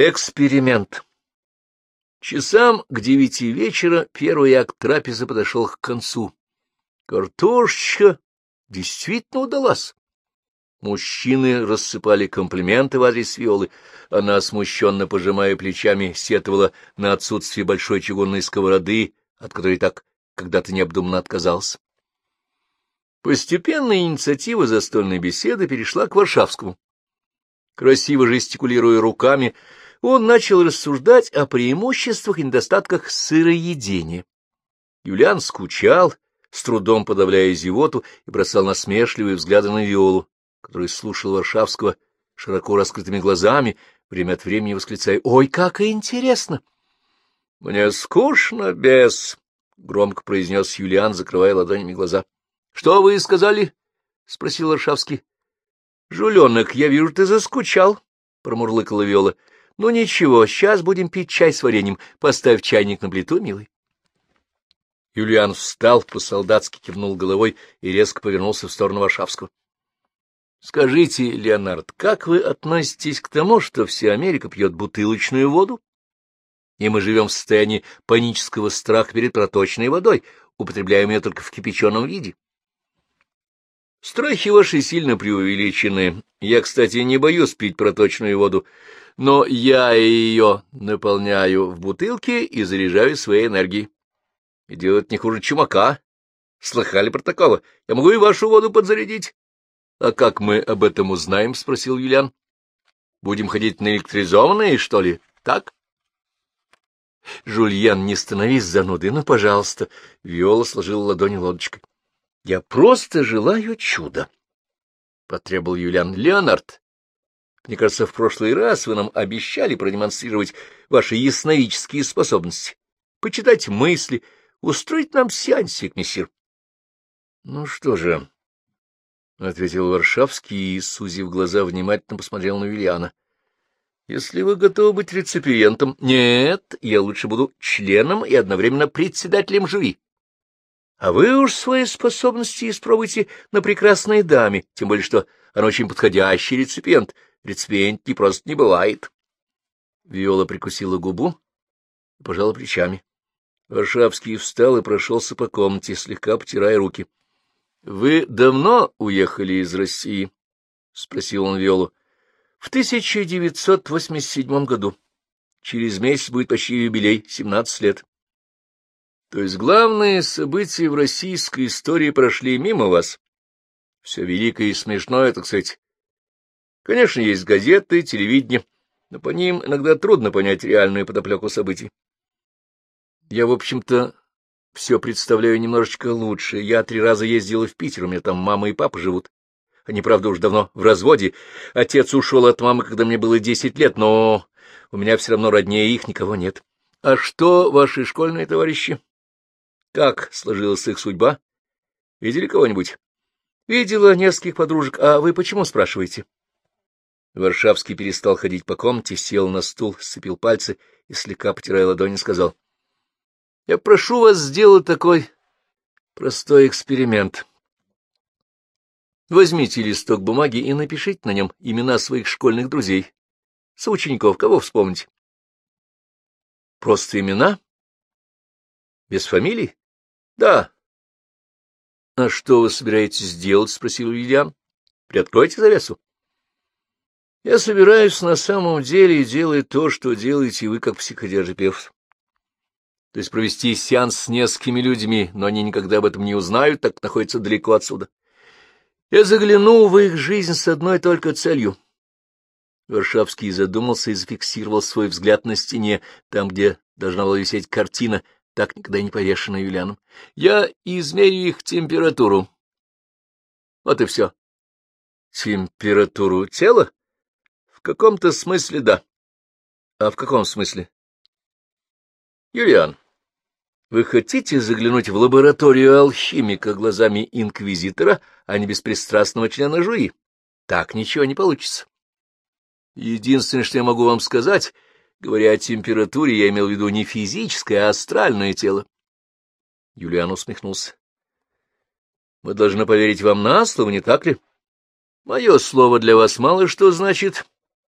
Эксперимент. Часам к девяти вечера первый акт трапезы подошел к концу. Картошечка действительно удалась. Мужчины рассыпали комплименты в адрес Виолы. Она, смущенно пожимая плечами, сетовала на отсутствие большой чугунной сковороды, от которой так когда-то необдуманно отказался. Постепенно инициатива застольной беседы перешла к Варшавскому. Красиво жестикулируя руками, он начал рассуждать о преимуществах и недостатках сыроедения. Юлиан скучал, с трудом подавляя зевоту, и бросал насмешливые взгляды на Виолу, который слушал Варшавского широко раскрытыми глазами, время от времени восклицая «Ой, как интересно!» «Мне скучно, без...» — громко произнес Юлиан, закрывая ладонями глаза. — Что вы сказали? — спросил Варшавский. — Жуленок, я вижу, ты заскучал, — промурлыкала Виола. — Ну ничего, сейчас будем пить чай с вареньем. Поставь чайник на плиту, милый. Юлиан встал, по-солдатски кивнул головой и резко повернулся в сторону Варшавского. — Скажите, Леонард, как вы относитесь к тому, что вся Америка пьет бутылочную воду? И мы живем в состоянии панического страха перед проточной водой, употребляем ее только в кипяченом виде. Страхи ваши сильно преувеличены. Я, кстати, не боюсь пить проточную воду, но я ее наполняю в бутылке и заряжаю своей энергией. И делать не хуже чумака. Слыхали про такого? Я могу и вашу воду подзарядить. — А как мы об этом узнаем? — спросил Юлиан. — Будем ходить на электризованные, что ли? Так? — Жульен, не становись занудой, ну, пожалуйста. Виола сложила ладони лодочкой. — Я просто желаю чуда, — потребовал Юлиан. — Леонард, мне кажется, в прошлый раз вы нам обещали продемонстрировать ваши ясновидческие способности, почитать мысли, устроить нам сеансик, мессир. — Ну что же, — ответил Варшавский и, сузив глаза, внимательно посмотрел на Юлиана. — Если вы готовы быть реципиентом... Нет, я лучше буду членом и одновременно председателем жюри. А вы уж свои способности испробуйте на прекрасной даме, тем более что она очень подходящий реципиент. Реципиент не просто не бывает. Виола прикусила губу и пожала плечами. Варшавский встал и прошелся по комнате, слегка потирая руки. —— Вы давно уехали из России? — спросил он Виолу. — В 1987 году. Через месяц будет почти юбилей, семнадцать лет. То есть главные события в российской истории прошли мимо вас? Все великое и смешное, так сказать. Конечно, есть газеты, телевидение, но по ним иногда трудно понять реальную подоплеку событий. Я, в общем-то, все представляю немножечко лучше. Я три раза ездила в Питер, у меня там мама и папа живут. Они, правда, уж давно в разводе. Отец ушел от мамы, когда мне было десять лет, но у меня все равно роднее их никого нет. А что ваши школьные товарищи? Как сложилась их судьба? Видели кого-нибудь? Видела нескольких подружек. А вы почему спрашиваете? Варшавский перестал ходить по комнате, сел на стул, сцепил пальцы и, слегка потирая ладони, сказал — я прошу вас сделать такой простой эксперимент. Возьмите листок бумаги и напишите на нем имена своих школьных друзей, соучеников, кого вспомните. Просто имена? Без фамилий? Да. — А что вы собираетесь делать? — спросил Ильян. — Приоткройте завесу. — Я собираюсь на самом деле делать то, что делаете вы, как психодиатерапевт то есть провести сеанс с несколькими людьми, но они никогда об этом не узнают, так находятся далеко отсюда. Я загляну в их жизнь с одной только целью. Варшавский задумался и зафиксировал свой взгляд на стене, там, где должна была висеть картина, так никогда не повешенная Юлианом. Я измерю их температуру. Вот и все. Температуру тела? Каком-то смысле да. А в каком смысле? Юлиан, вы хотите заглянуть в лабораторию алхимика глазами инквизитора, а не беспристрастного члена жюри? Так ничего не получится. Единственное, что я могу вам сказать, говоря о температуре, я имел в виду не физическое, а астральное тело. Юлиан усмехнулся. — Мы должны поверить вам на слово, не так ли? — Мое слово для вас мало что значит.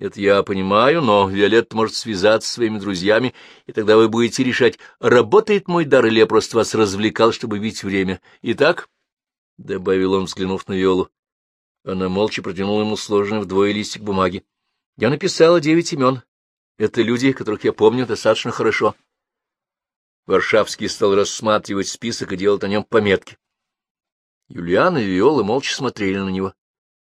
Это я понимаю, но Виолетта может связаться с своими друзьями, и тогда вы будете решать, работает мой дар или я просто вас развлекал, чтобы бить время. Итак, — добавил он, взглянув на Виолу, она молча протянула ему сложенный вдвое листик бумаги. — Я написала девять имен. Это люди, которых я помню достаточно хорошо. Варшавский стал рассматривать список и делать на нем пометки. Юлиан и Виола молча смотрели на него.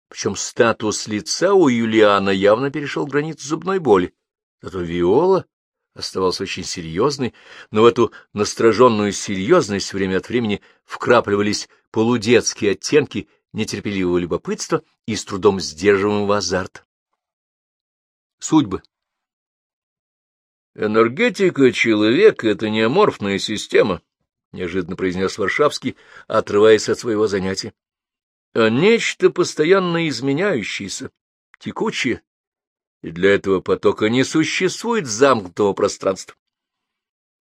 Причем статус лица у Юлиана явно перешел границу зубной боли. Зато Виола оставался очень серьезной, но в эту настороженную серьезность время от времени вкрапливались полудетские оттенки нетерпеливого любопытства и с трудом сдерживаемого азарта. Судьбы Энергетика человека — это не аморфная система, — неожиданно произнес Варшавский, отрываясь от своего занятия а нечто постоянно изменяющееся, текучее, и для этого потока не существует замкнутого пространства.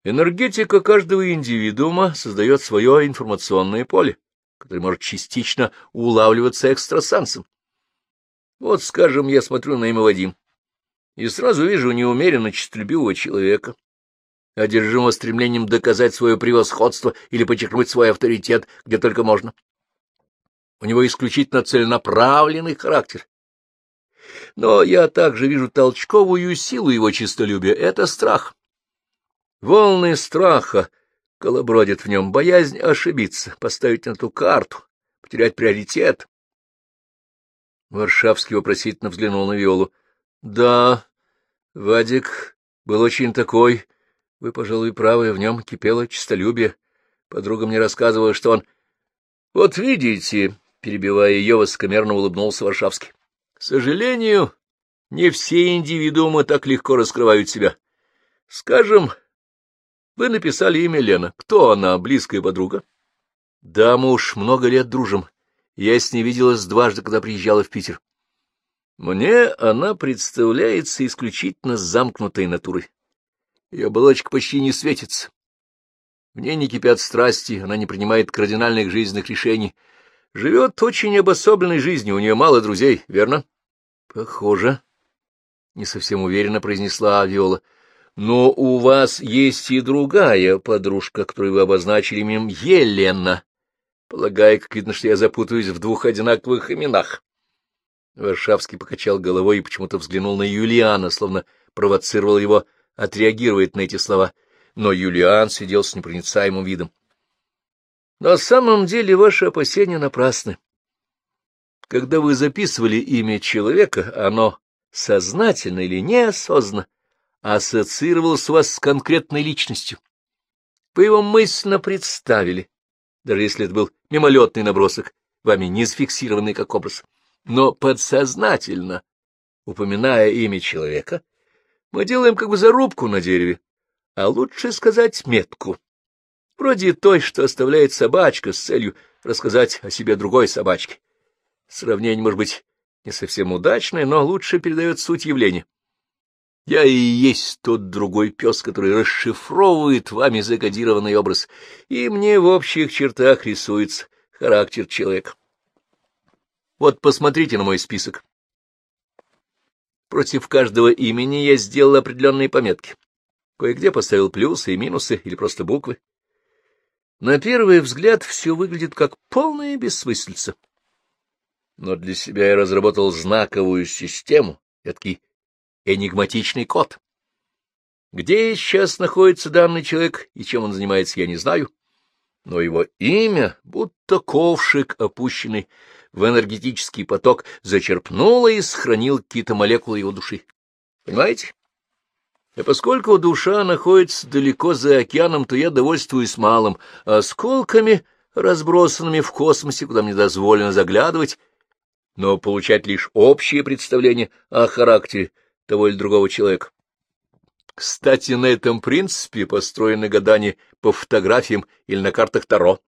Энергетика каждого индивидуума создает свое информационное поле, которое может частично улавливаться экстрасенсом. Вот, скажем, я смотрю на Вадим, и сразу вижу неумеренно честолюбивого человека, одержимого стремлением доказать свое превосходство или подчеркнуть свой авторитет, где только можно. У него исключительно целенаправленный характер. Но я также вижу толчковую силу его честолюбия — это страх. Волны страха колобродят в нем, боязнь ошибиться, поставить на ту карту, потерять приоритет. Варшавский вопросительно взглянул на Виолу. — Да, Вадик был очень такой. Вы, пожалуй, правы, в нем кипело честолюбие. Подруга мне рассказывала, что он... — Вот видите, перебивая ее, высокомерно улыбнулся Варшавский. — К сожалению, не все индивидуумы так легко раскрывают себя. Скажем, вы написали имя Лена. Кто она, близкая подруга? — Да, мы уж много лет дружим. Я с ней виделась дважды, когда приезжала в Питер. Мне она представляется исключительно замкнутой натурой. Ее оболочка почти не светится. В ней не кипят страсти, она не принимает кардинальных жизненных решений — Живет очень обособленной жизнью, у нее мало друзей, верно? — Похоже, — не совсем уверенно произнесла Виола. — Но у вас есть и другая подружка, которую вы обозначили именем Елена. Полагаю, как видно, что я запутаюсь в двух одинаковых именах. Варшавский покачал головой и почему-то взглянул на Юлиана, словно провоцировал его отреагировать на эти слова. Но Юлиан сидел с непроницаемым видом. На самом деле ваши опасения напрасны. Когда вы записывали имя человека, оно сознательно или неосознанно ассоциировалось у вас с конкретной личностью. Вы его мысленно представили, даже если это был мимолетный набросок, вами не зафиксированный как образ. Но подсознательно, упоминая имя человека, мы делаем как бы зарубку на дереве, а лучше сказать метку вроде той, что оставляет собачка с целью рассказать о себе другой собачке. Сравнение, может быть, не совсем удачное, но лучше передает суть явления. Я и есть тот другой пес, который расшифровывает вами закодированный образ, и мне в общих чертах рисуется характер человека. Вот посмотрите на мой список. Против каждого имени я сделал определенные пометки. Кое-где поставил плюсы и минусы или просто буквы. На первый взгляд все выглядит как полная бессмыслица. Но для себя я разработал знаковую систему, эдакий энигматичный код. Где сейчас находится данный человек и чем он занимается, я не знаю, но его имя, будто ковшик, опущенный в энергетический поток, зачерпнуло и сохранил какие-то молекулы его души. Понимаете? И поскольку душа находится далеко за океаном, то я довольствуюсь малым, осколками, разбросанными в космосе, куда мне дозволено заглядывать, но получать лишь общее представление о характере того или другого человека. Кстати, на этом принципе построены гадания по фотографиям или на картах Таро.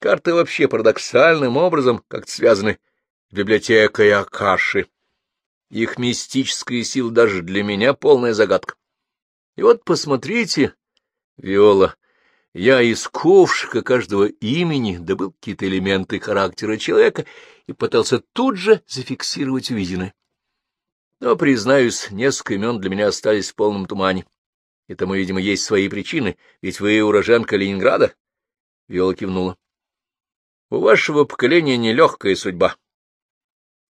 Карты вообще парадоксальным образом как-то связаны с библиотекой Акаши. Их мистическая сила даже для меня полная загадка. И вот посмотрите, Виола, я из ковшика каждого имени добыл какие-то элементы характера человека и пытался тут же зафиксировать увиденное. Но, признаюсь, несколько имен для меня остались в полном тумане. И тому, видимо, есть свои причины, ведь вы уроженка Ленинграда. Виола кивнула. — У вашего поколения нелегкая судьба.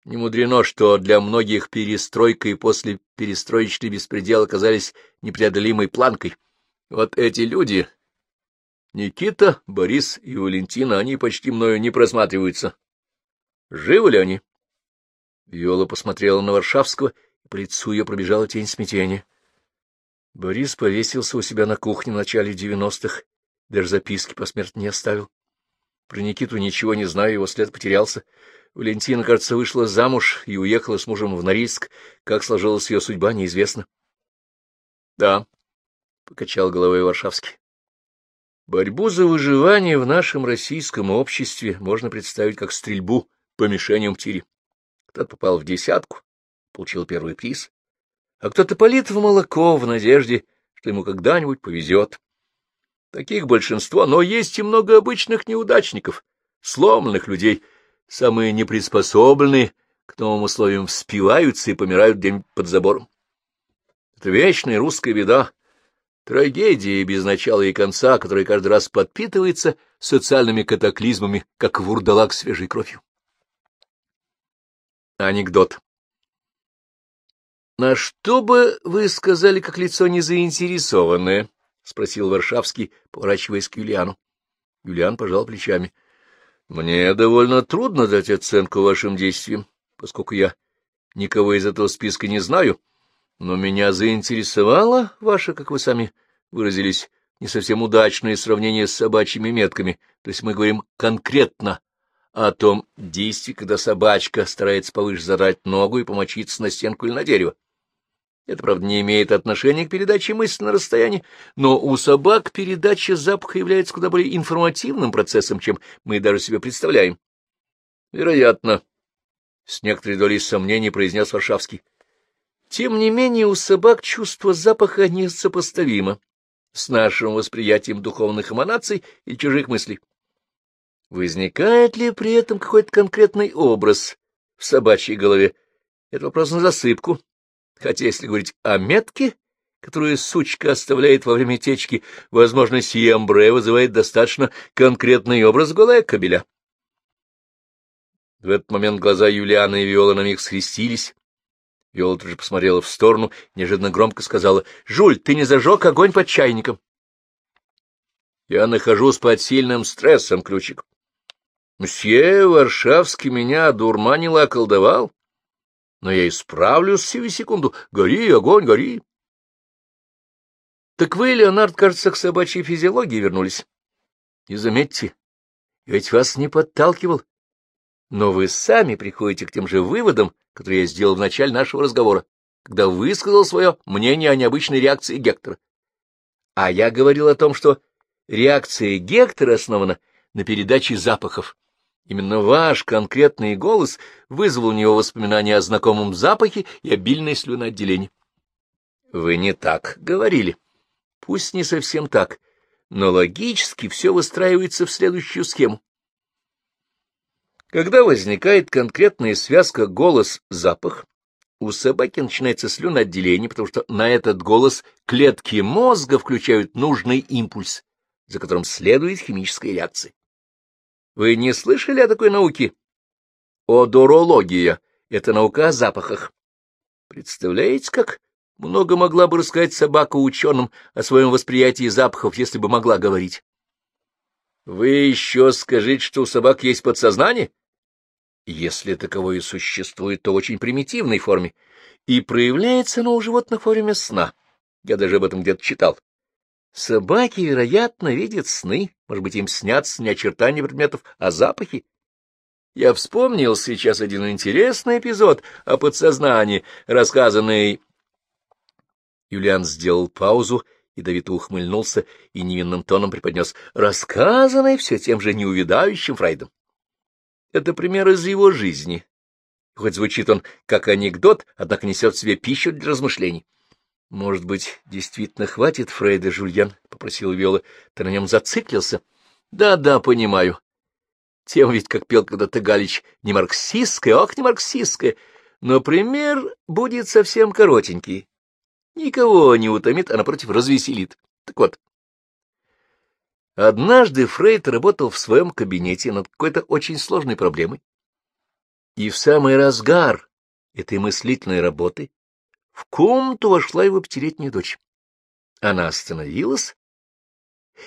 Не мудрено, что для многих перестройка и после перестроечный беспредел оказались непреодолимой планкой. Вот эти люди, Никита, Борис и Валентина, они почти мною не просматриваются. Живы ли они? Виола посмотрела на Варшавского, и по лицу ее пробежала тень смятения. Борис повесился у себя на кухне в начале девяностых, даже записки по смерти не оставил. Про Никиту ничего не знаю, его след потерялся. Валентина, кажется, вышла замуж и уехала с мужем в Норильск. Как сложилась ее судьба, неизвестно. — Да, — покачал головой Варшавский. Борьбу за выживание в нашем российском обществе можно представить как стрельбу по мишеням в тире. Кто-то попал в десятку, получил первый приз, а кто-то полит в молоко в надежде, что ему когда-нибудь повезет. Таких большинство, но есть и много обычных неудачников, сломанных людей, самые неприспособленные к новым условиям вспиваются и помирают где-нибудь под забором. Это вечная русская беда, трагедия без начала и конца, которая каждый раз подпитывается социальными катаклизмами, как вурдалак свежей кровью. Анекдот. — На что бы вы сказали, как лицо незаинтересованное? — спросил Варшавский, поворачиваясь к Юлиану. Юлиан пожал плечами. — Мне довольно трудно дать оценку вашим действиям, поскольку я никого из этого списка не знаю, но меня заинтересовало ваше, как вы сами выразились, не совсем удачное сравнение с собачьими метками, то есть мы говорим конкретно о том действии, когда собачка старается повыше задрать ногу и помочиться на стенку или на дерево. Это, правда, не имеет отношения к передаче мысли на расстоянии, но у собак передача запаха является куда более информативным процессом, чем мы даже себе представляем. Вероятно, — с некоторой долей сомнений произнес Варшавский. Тем не менее, у собак чувство запаха несопоставимо с нашим восприятием духовных эманаций и чужих мыслей. Возникает ли при этом какой-то конкретный образ в собачьей голове? Это вопрос на засыпку. Хотя, если говорить о метке, которую сучка оставляет во время течки, возможно, сиембре вызывает достаточно конкретный образ голая кобеля. В этот момент глаза Юлианы и Виола на миг схрестились. Виола тут же посмотрела в сторону, неожиданно громко сказала, — Жуль, ты не зажег огонь под чайником? — Я нахожусь под сильным стрессом, Ключик. Мсье Варшавский меня одурманил и околдовал но я исправлюсь сию секунду. Гори, огонь, гори. Так вы, Леонард, кажется, к собачьей физиологии вернулись. И заметьте, ведь вас не подталкивал, но вы сами приходите к тем же выводам, которые я сделал в начале нашего разговора, когда высказал свое мнение о необычной реакции Гектора. А я говорил о том, что реакция Гектора основана на передаче запахов. Именно ваш конкретный голос вызвал у него воспоминания о знакомом запахе и обильное слюноотделение. Вы не так говорили. Пусть не совсем так, но логически все выстраивается в следующую схему. Когда возникает конкретная связка голос-запах, у собаки начинается слюноотделение, потому что на этот голос клетки мозга включают нужный импульс, за которым следует химическая реакция. Вы не слышали о такой науке? Одорология — это наука о запахах. Представляете, как много могла бы рассказать собака ученым о своем восприятии запахов, если бы могла говорить? Вы еще скажите, что у собак есть подсознание? Если таковое существует, то в очень примитивной форме, и проявляется оно у животных во время сна. Я даже об этом где-то читал. Собаки, вероятно, видят сны, может быть, им снятся не очертания предметов, а запахи. Я вспомнил сейчас один интересный эпизод о подсознании, рассказанный... Юлиан сделал паузу, ядовито ухмыльнулся и невинным тоном преподнес рассказанный все тем же неувидающим Фрейдом. Это пример из его жизни. Хоть звучит он как анекдот, однако несет в себе пищу для размышлений. — Может быть, действительно хватит Фрейда, Жульян? — попросил Виола. — Ты на нем зациклился? Да, — Да-да, понимаю. Тем ведь, как пел когда-то Галич, не марксистская, ох, не марксистская. Но пример будет совсем коротенький. Никого не утомит, а, напротив, развеселит. Так вот. Однажды Фрейд работал в своем кабинете над какой-то очень сложной проблемой. И в самый разгар этой мыслительной работы в комнату вошла его пятилетняя дочь. Она остановилась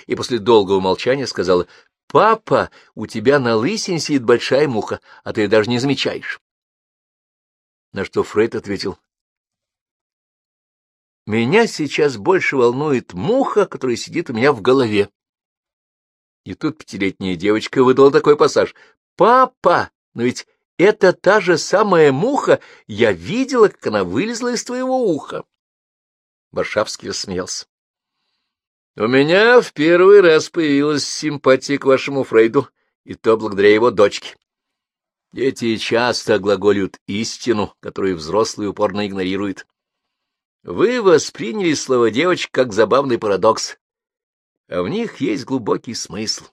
и после долгого молчания сказала, «Папа, у тебя на лысине сидит большая муха, а ты ее даже не замечаешь». На что Фрейд ответил, «Меня сейчас больше волнует муха, которая сидит у меня в голове». И тут пятилетняя девочка выдала такой пассаж, «Папа, но ведь это та же самая муха, я видела, как она вылезла из твоего уха». Варшавский рассмеялся. У меня в первый раз появилась симпатия к вашему Фрейду, и то благодаря его дочке. Дети часто глаголют истину, которую взрослые упорно игнорируют. Вы восприняли слово «девочка» как забавный парадокс, а в них есть глубокий смысл.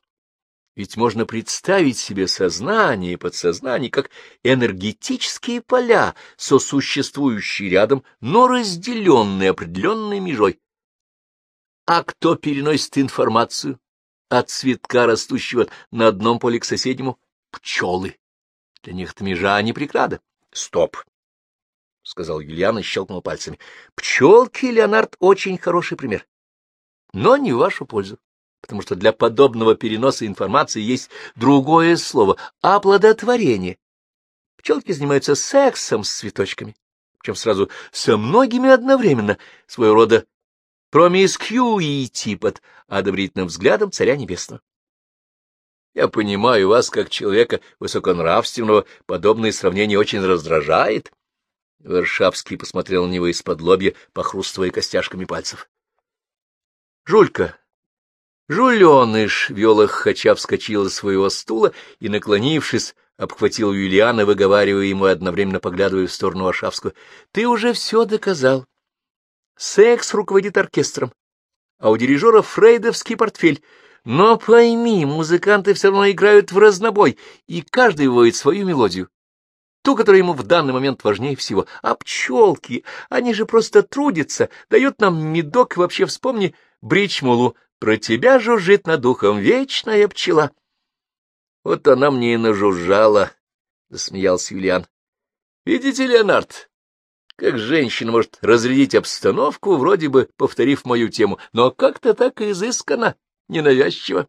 Ведь можно представить себе сознание и подсознание как энергетические поля, сосуществующие рядом, но разделенные определенной межой. А кто переносит информацию от цветка, растущего на одном поле к соседнему? Пчелы. Для них это межа, а не преграда. Стоп, — сказал Юлиан и щелкнул пальцами. Пчелки, Леонард, очень хороший пример. Но не в вашу пользу, потому что для подобного переноса информации есть другое слово — оплодотворение. Пчелки занимаются сексом с цветочками, причем сразу со многими одновременно, своего рода промискьюити под одобрительным взглядом царя небесного. Я понимаю вас, как человека высоконравственного, подобное сравнение очень раздражает. Варшавский посмотрел на него из-под лобья, похрустывая костяшками пальцев. — Жулька, жуленыш! — Виола Хача вскочила с своего стула и, наклонившись, обхватил Юлиана, выговаривая ему одновременно поглядывая в сторону Варшавского. — Ты уже все доказал. Секс руководит оркестром, а у дирижера фрейдовский портфель. Но пойми, музыканты все равно играют в разнобой, и каждый выводит свою мелодию. Ту, которая ему в данный момент важнее всего. А пчелки, они же просто трудятся, дают нам медок, вообще вспомни Бричмулу. Про тебя жужжит над духом вечная пчела. Вот она мне и нажужжала, — засмеялся Юлиан. — Видите, Леонард, как женщина может разрядить обстановку, вроде бы повторив мою тему, но как-то так изысканно, ненавязчиво.